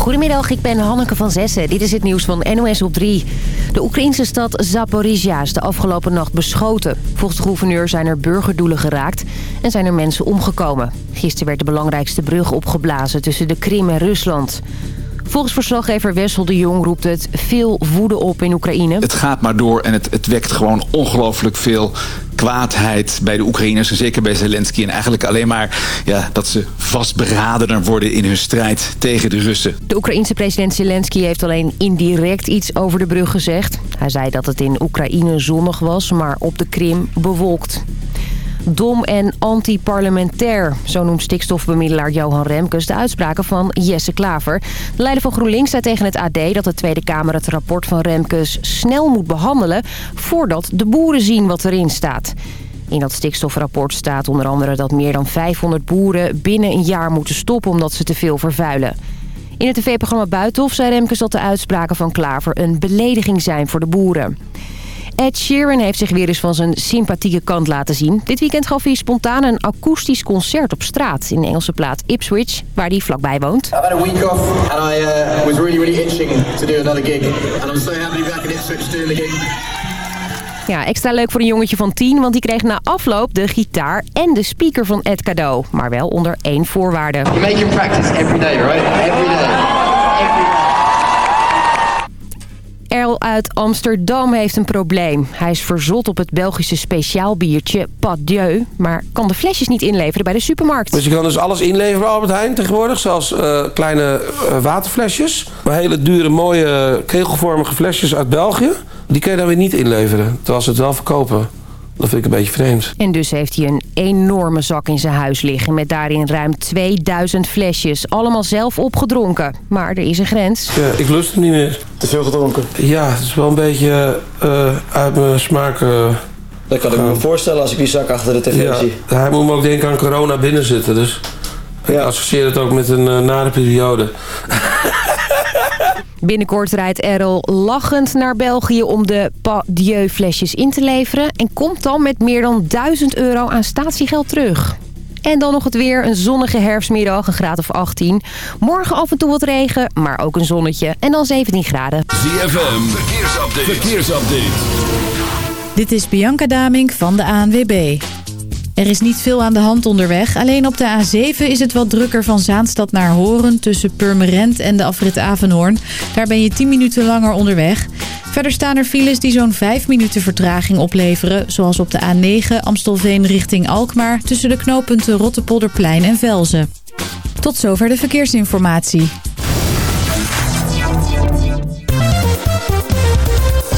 Goedemiddag, ik ben Hanneke van Zessen. Dit is het nieuws van NOS op 3. De Oekraïnse stad Zaporizhia is de afgelopen nacht beschoten. Volgens de gouverneur zijn er burgerdoelen geraakt en zijn er mensen omgekomen. Gisteren werd de belangrijkste brug opgeblazen tussen de Krim en Rusland. Volgens verslaggever Wessel de Jong roept het veel woede op in Oekraïne. Het gaat maar door en het, het wekt gewoon ongelooflijk veel kwaadheid bij de Oekraïners. En zeker bij Zelensky. En eigenlijk alleen maar ja, dat ze vastberadener worden in hun strijd tegen de Russen. De Oekraïense president Zelensky heeft alleen indirect iets over de brug gezegd. Hij zei dat het in Oekraïne zonnig was, maar op de Krim bewolkt. Dom en anti-parlementair, zo noemt stikstofbemiddelaar Johan Remkes de uitspraken van Jesse Klaver. De leider van GroenLinks zei tegen het AD dat de Tweede Kamer het rapport van Remkes snel moet behandelen voordat de boeren zien wat erin staat. In dat stikstofrapport staat onder andere dat meer dan 500 boeren binnen een jaar moeten stoppen omdat ze te veel vervuilen. In het tv-programma Buitenhof zei Remkes dat de uitspraken van Klaver een belediging zijn voor de boeren. Ed Sheeran heeft zich weer eens van zijn sympathieke kant laten zien. Dit weekend gaf hij spontaan een akoestisch concert op straat in de Engelse plaat Ipswich, waar hij vlakbij woont. I've had a week off and I uh, was really really itching to do another gig. And I'm so happy to be back in Ipswich doing the gig. Ja, extra leuk voor een jongetje van 10, want die kreeg na afloop de gitaar en de speaker van Ed cadeau. Maar wel onder één voorwaarde. You make your practice every day, right? Every day. Erl uit Amsterdam heeft een probleem. Hij is verzot op het Belgische speciaalbiertje Pas Dieu... maar kan de flesjes niet inleveren bij de supermarkt. Dus je kan dus alles inleveren bij Albert Heijn tegenwoordig. Zoals uh, kleine uh, waterflesjes. Maar hele dure, mooie, kegelvormige flesjes uit België. Die kan je dan weer niet inleveren. Terwijl ze het wel verkopen. Dat vind ik een beetje vreemd. En dus heeft hij een enorme zak in zijn huis liggen... met daarin ruim 2000 flesjes. Allemaal zelf opgedronken. Maar er is een grens. Ja, ik lust hem niet meer. Te veel gedronken? Ja, het is wel een beetje uh, uit mijn smaak... Uh, dat kan ik me voorstellen als ik die zak achter de tv ja, zie. Hij moet me ook denken aan corona binnen zitten. Dus ik ja. associeer het ook met een uh, nare periode. Binnenkort rijdt Errol lachend naar België om de Pas Dieu flesjes in te leveren... en komt dan met meer dan 1000 euro aan statiegeld terug. En dan nog het weer. Een zonnige herfstmiddag, een graad of 18. Morgen af en toe wat regen, maar ook een zonnetje. En dan 17 graden. ZFM, verkeersupdate. verkeersupdate. Dit is Bianca Damink van de ANWB. Er is niet veel aan de hand onderweg. Alleen op de A7 is het wat drukker van Zaanstad naar Horen... tussen Purmerend en de afrit Avenhoorn. Daar ben je 10 minuten langer onderweg. Verder staan er files die zo'n 5 minuten vertraging opleveren... zoals op de A9 Amstelveen richting Alkmaar... tussen de knooppunten Rottepolderplein en Velzen. Tot zover de verkeersinformatie.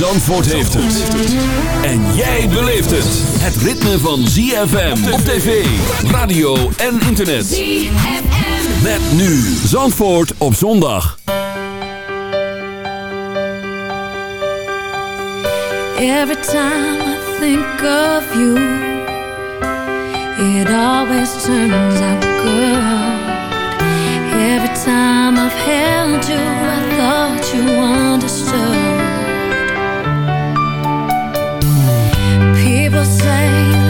Zandvoort heeft het. En jij beleeft het. Het ritme van ZFM op tv, radio en internet. ZFM. Met nu Zandvoort op zondag. Every time I think of you It always turns out good Every time I've held you I thought you understood Say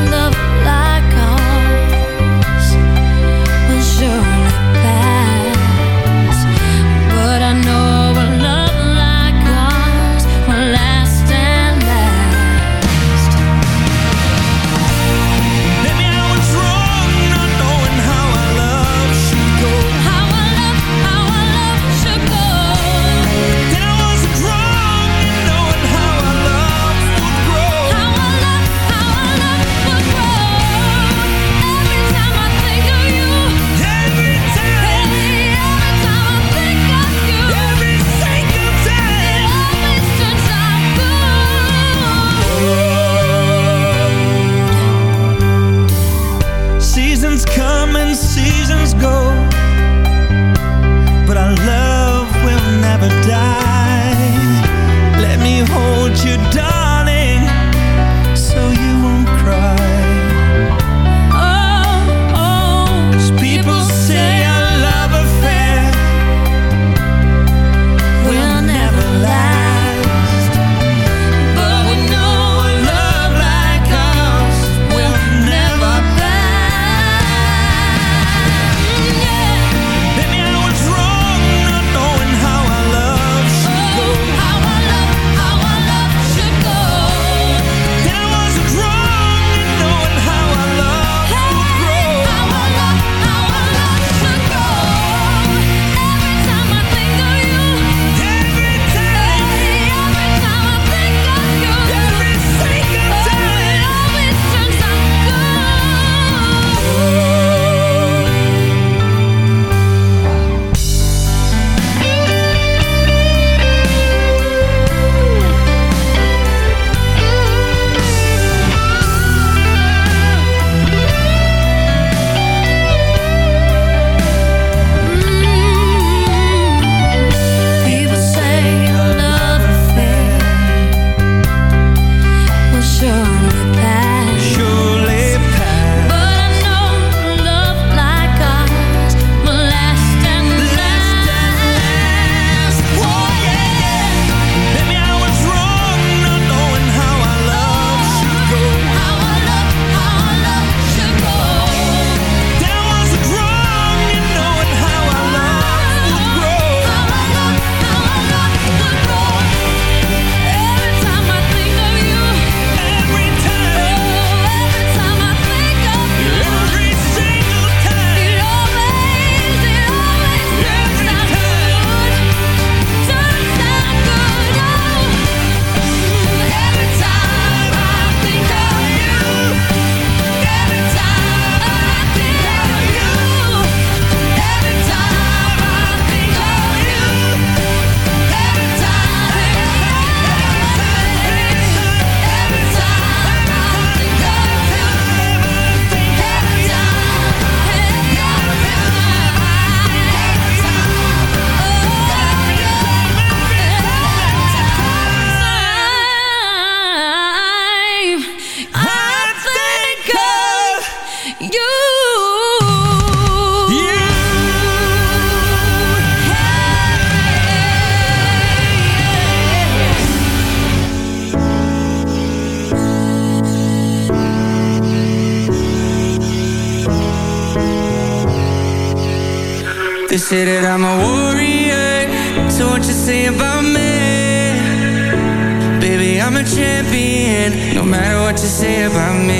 No matter what you say about me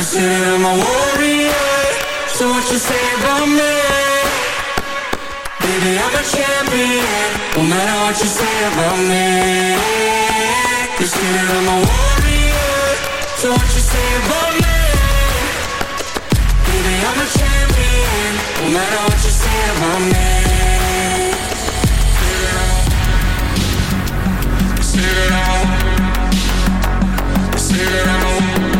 Consider him a warrior. So what you say about me? Baby, I'm a champion. No matter what you say about me. Consider him a warrior. So what you say about me? Baby, I'm a champion. No matter what you say about me. Consider it all Consider it all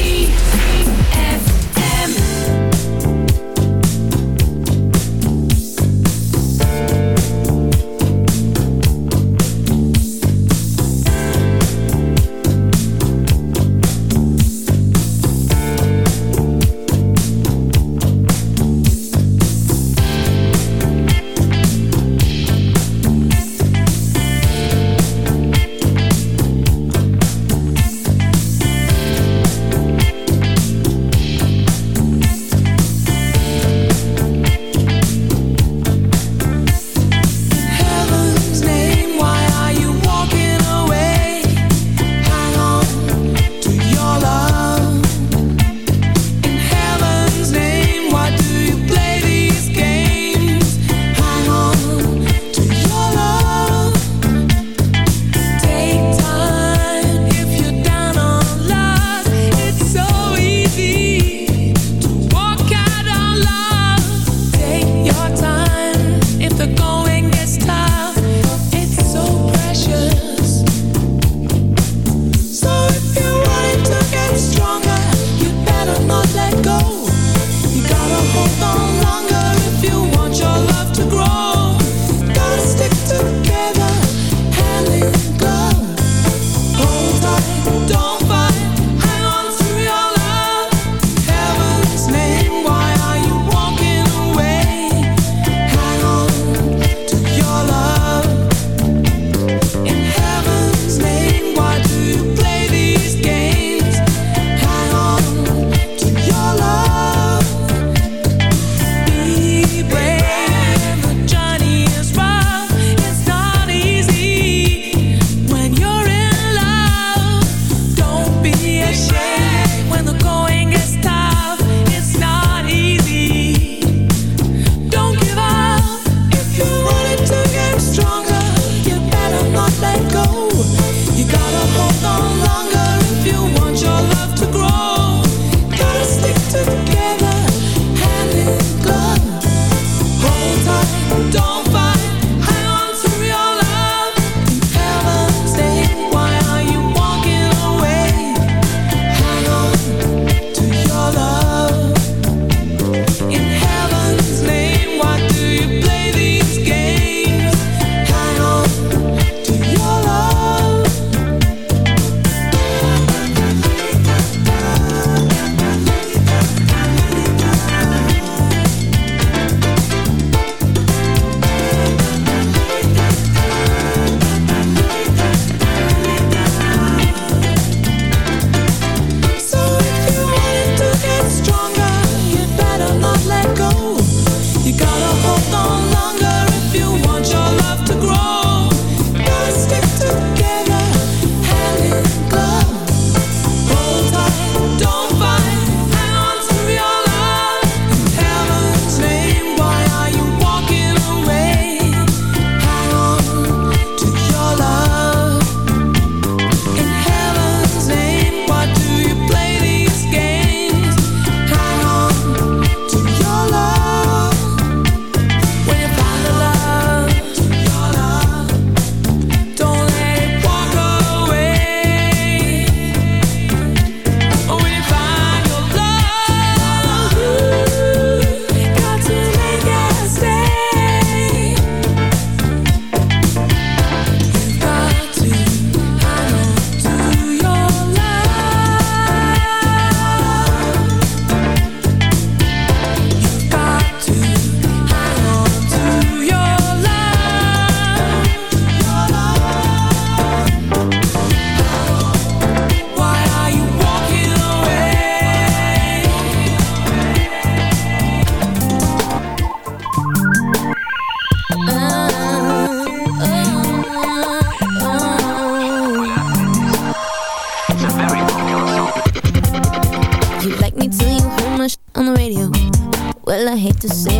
to say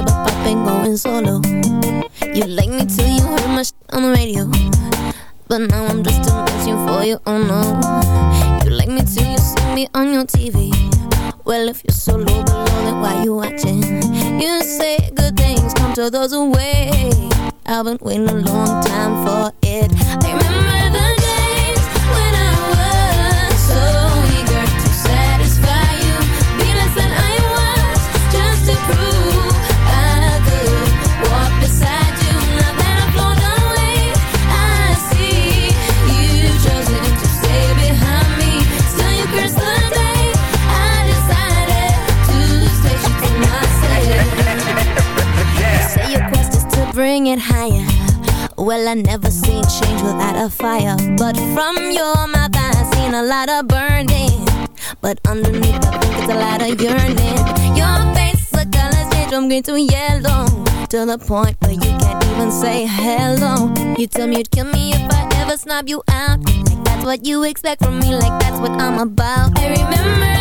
point where you can't even say hello. You tell me you'd kill me if I ever snob you out. Like that's what you expect from me, like that's what I'm about. I remember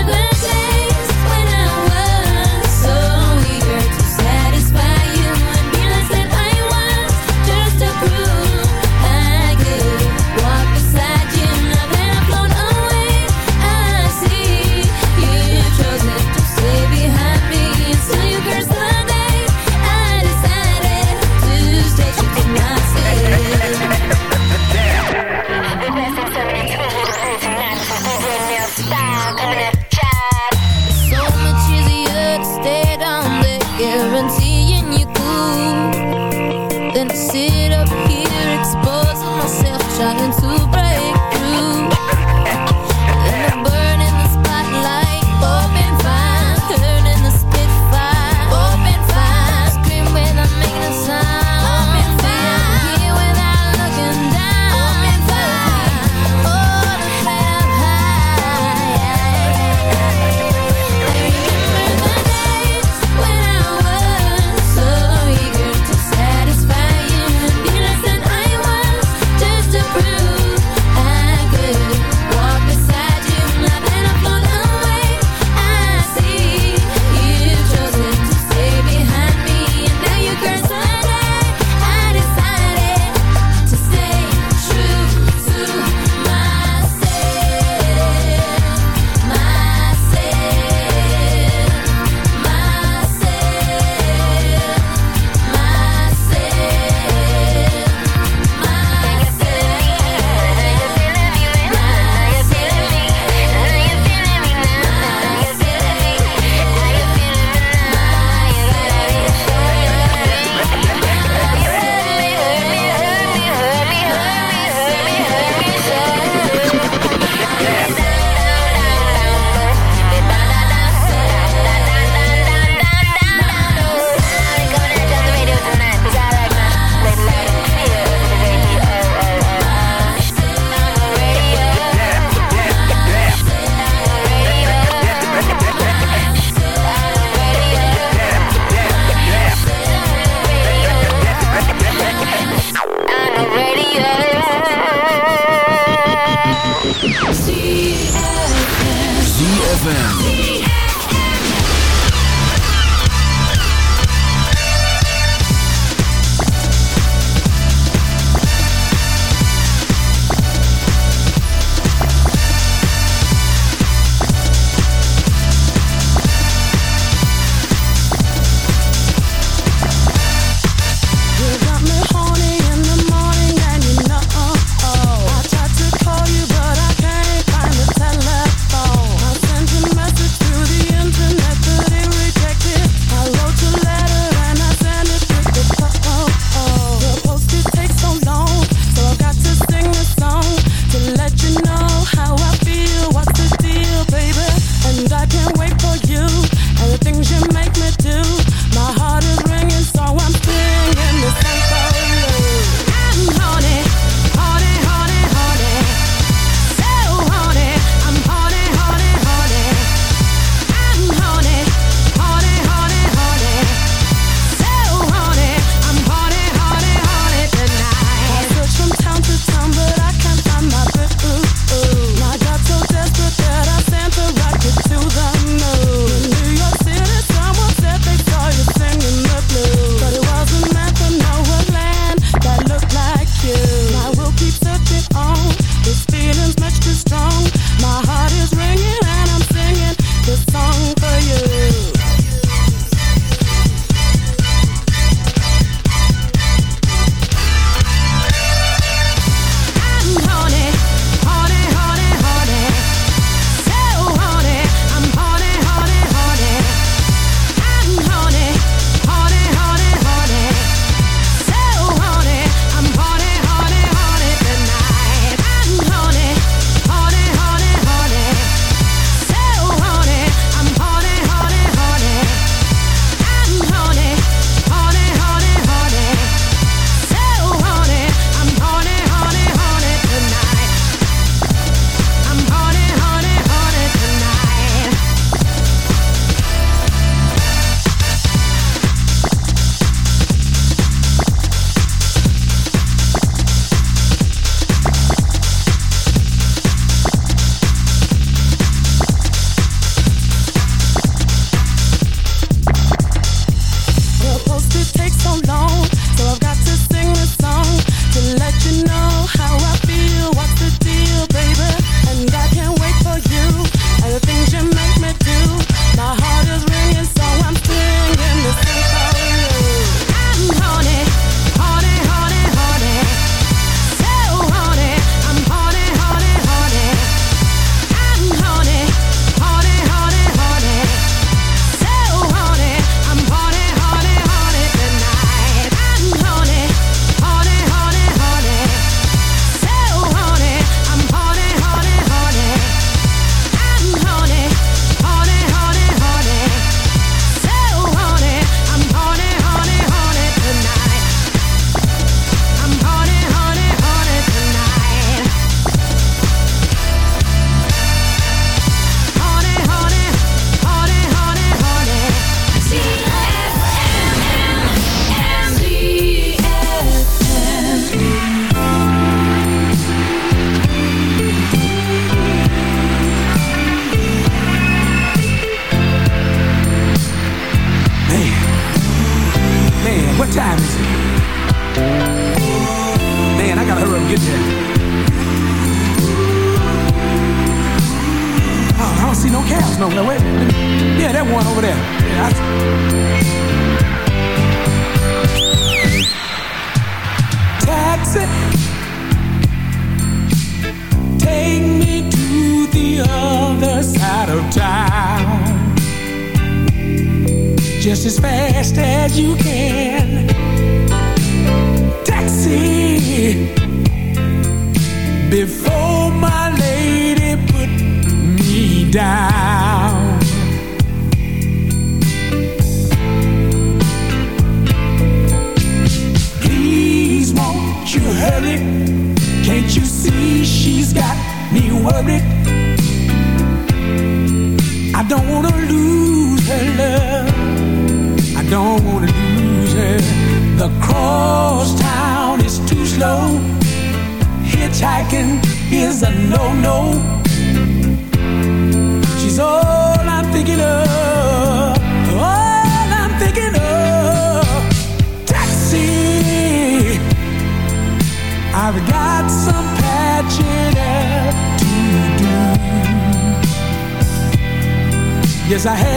I have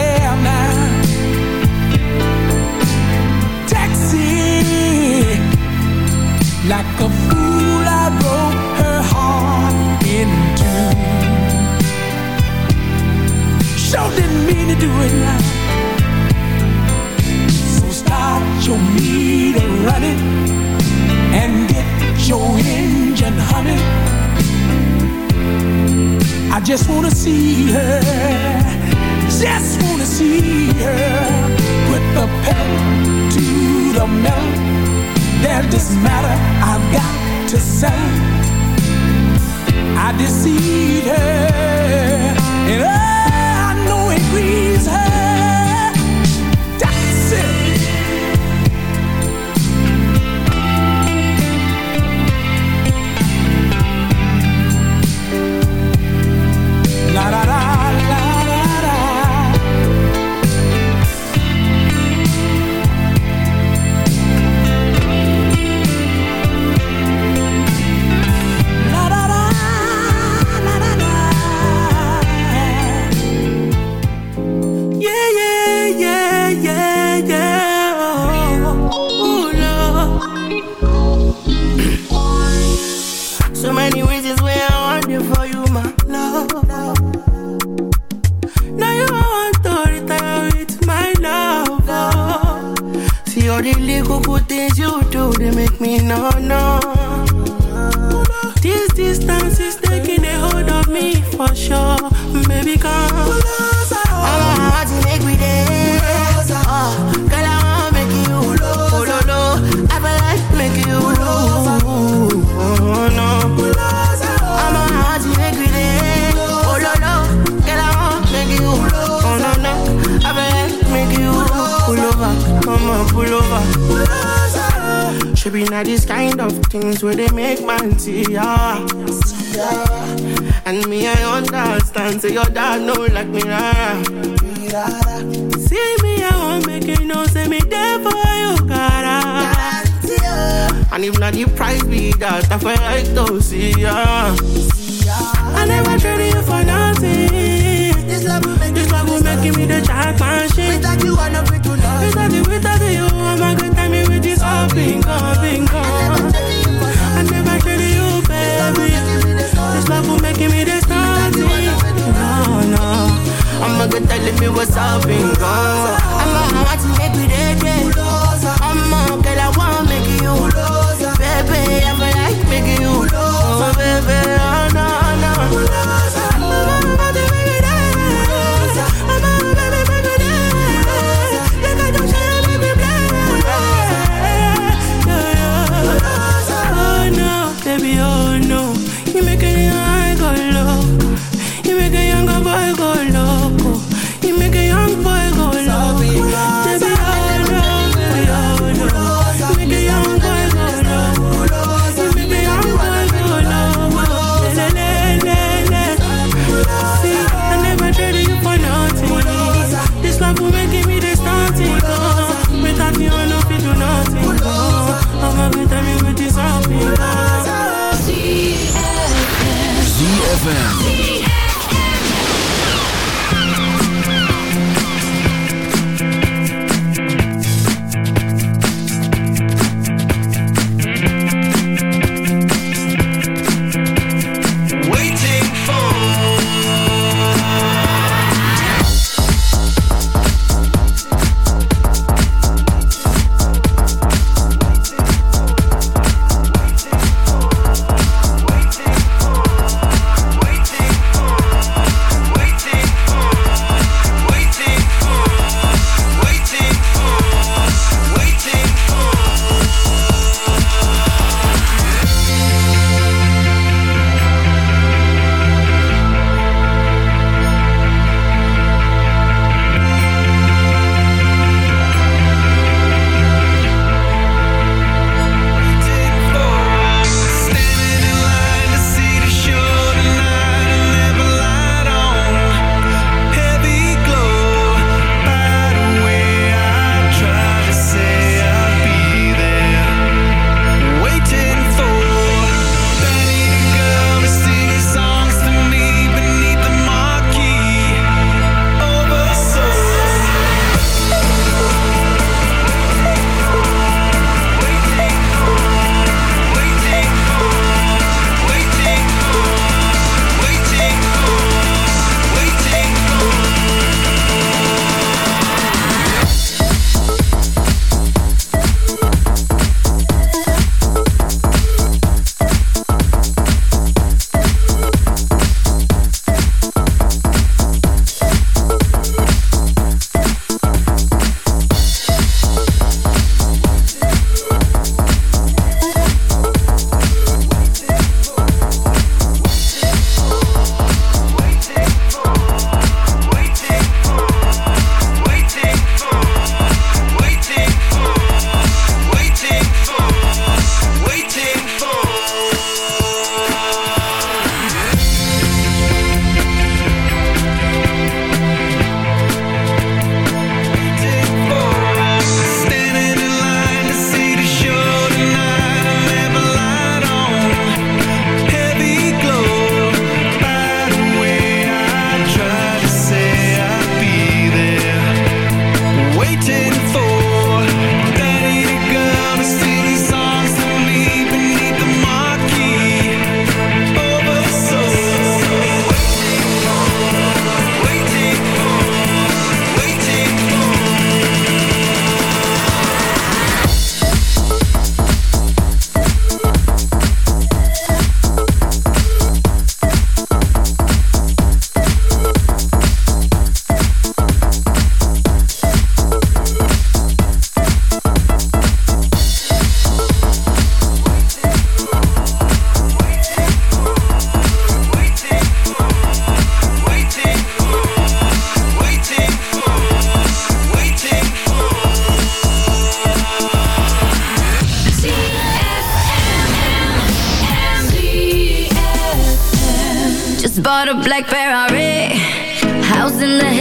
they make me no, no. This distance is taking a hold of me for sure. Baby, come. Should be not this kind of things where they make man see ya. And me, I understand. Say your dad know like me, rara. See me, I won't make you know. Say me there for you, cara. Ah. And if not the price be that, I feel like to see ya. I never traded you for nothing. This love will make, this love will make me the jackpot shit. Without you, I do nothing. Without you, without you, I'm a good time with this all bingo, bingo. I never traded you, baby. This love will make me the starting. No, no. I'm a good telling me what's up, bingo. I'm a heart to make me ready. I'm a girl, I wanna make you. Baby, I feel like making you. Oh, baby, oh, no, no.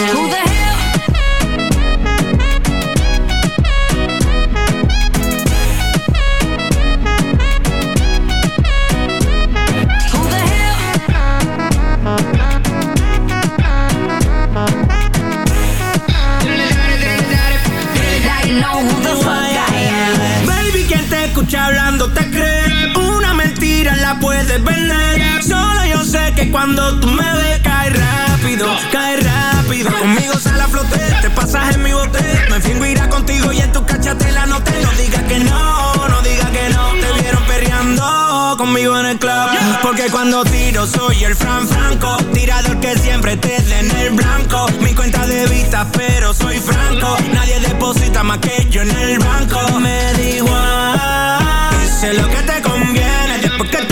who the la. Solo yo sé que cuando tú me ves, cae rápido, cae rápido. Conmigo sale a flote, te pasas en mi bote. Me fingo irá contigo y en tu no te. No digas que no, no digas que no. Te vieron perreando conmigo en el club. Porque cuando tiro soy el Fran Franco. Tirador que siempre te den el blanco. Mi cuenta de vista, pero soy franco. Nadie deposita más que yo en el banco. Me da igual. Sé lo que te conviene después que te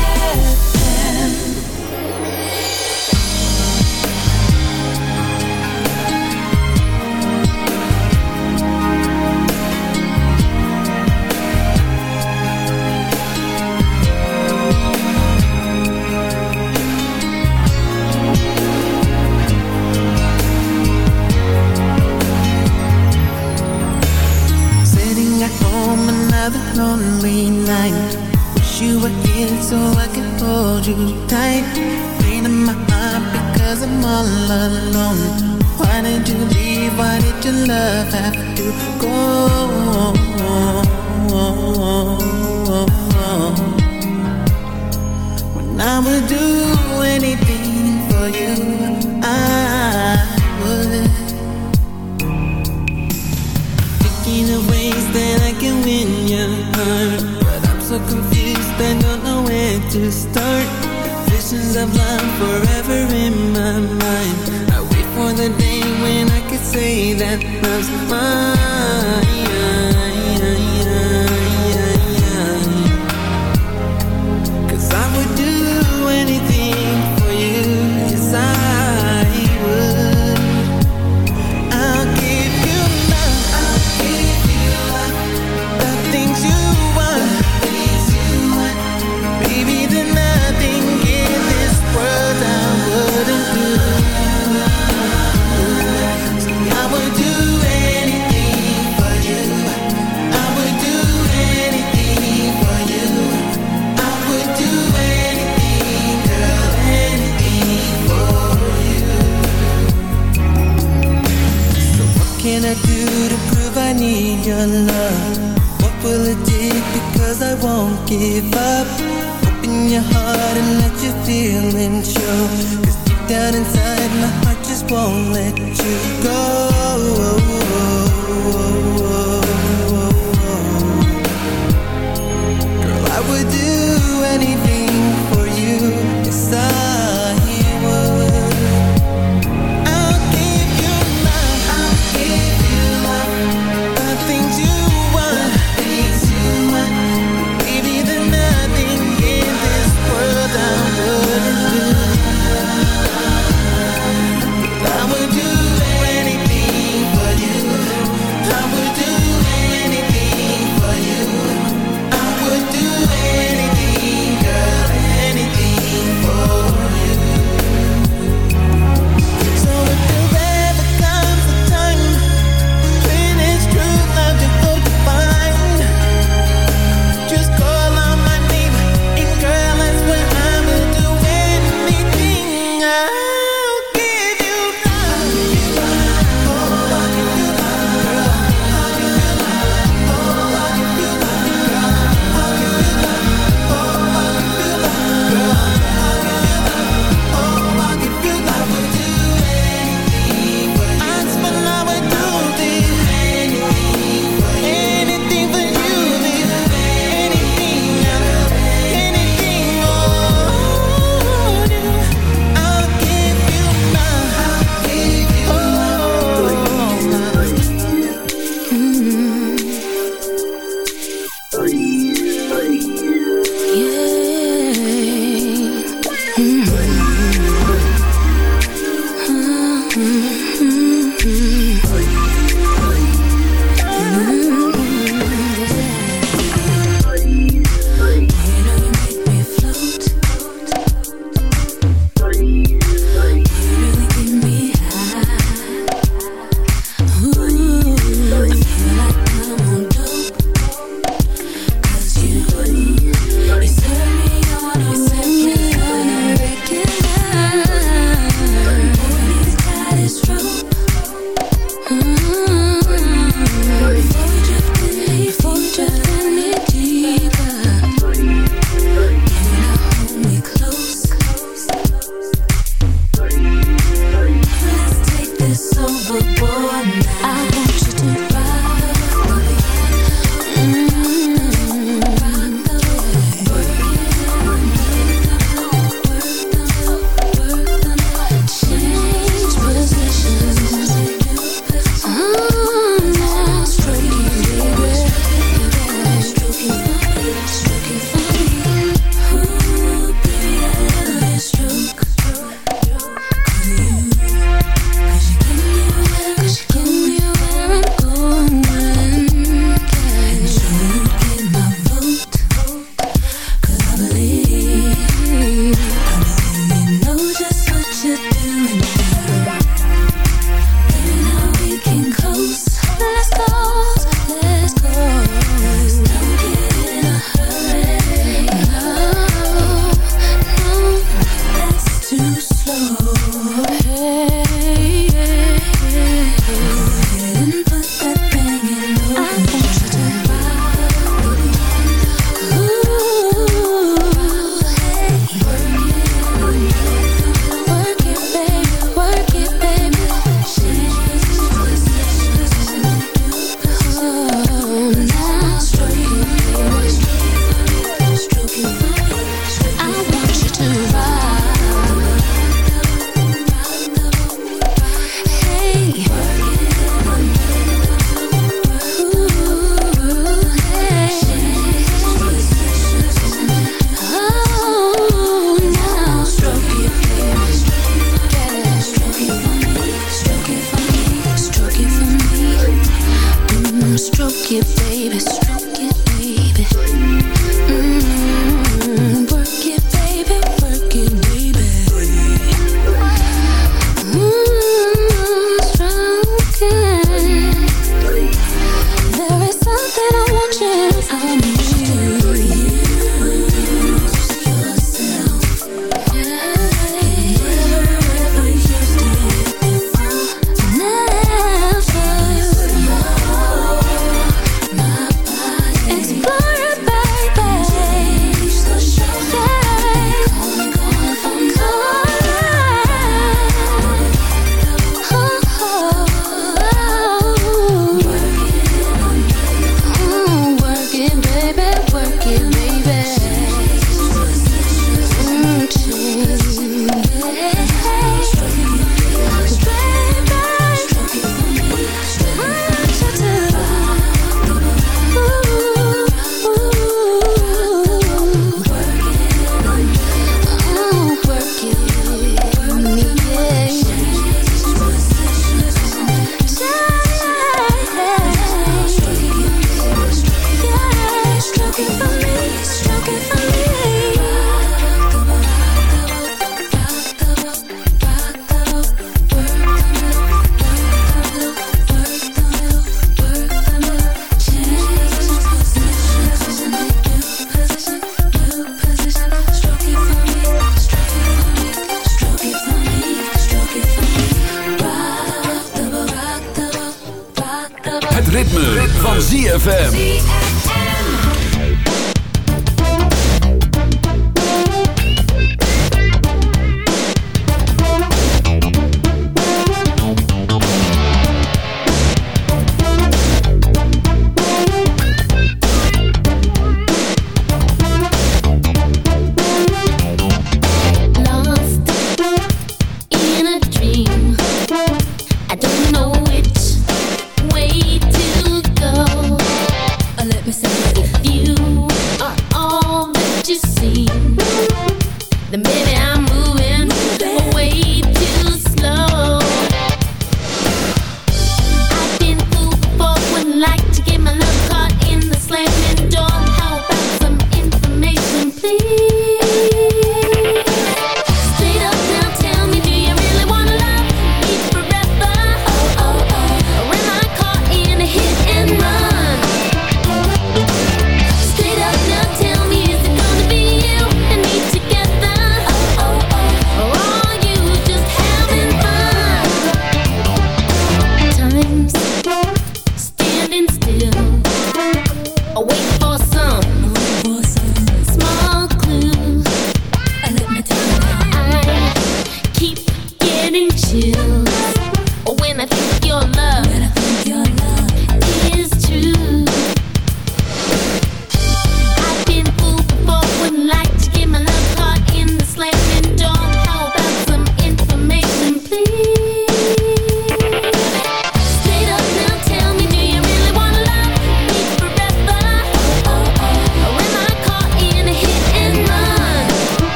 Too tight Pain in my heart because I'm all alone Why did you leave? Why did your love have to